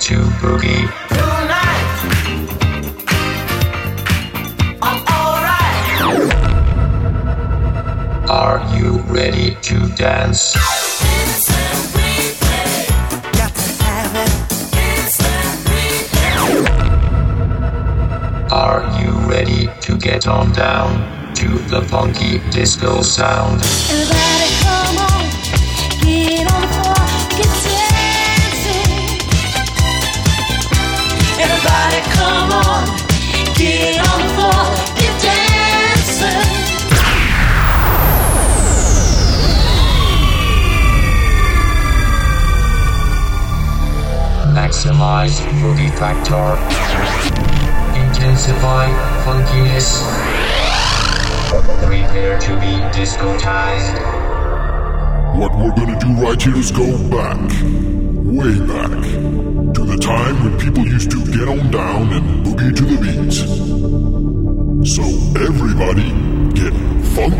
to boogie. Tonight, I'm alright. Are you ready to dance? Got to have it. Are you ready to get on down to the funky disco sound? Maximize boogie factor. Intensify funkiness. Prepare to be discotized. What we're gonna do right here is go back, way back, to the time when people used to get on down and boogie to the beat. So everybody get funky.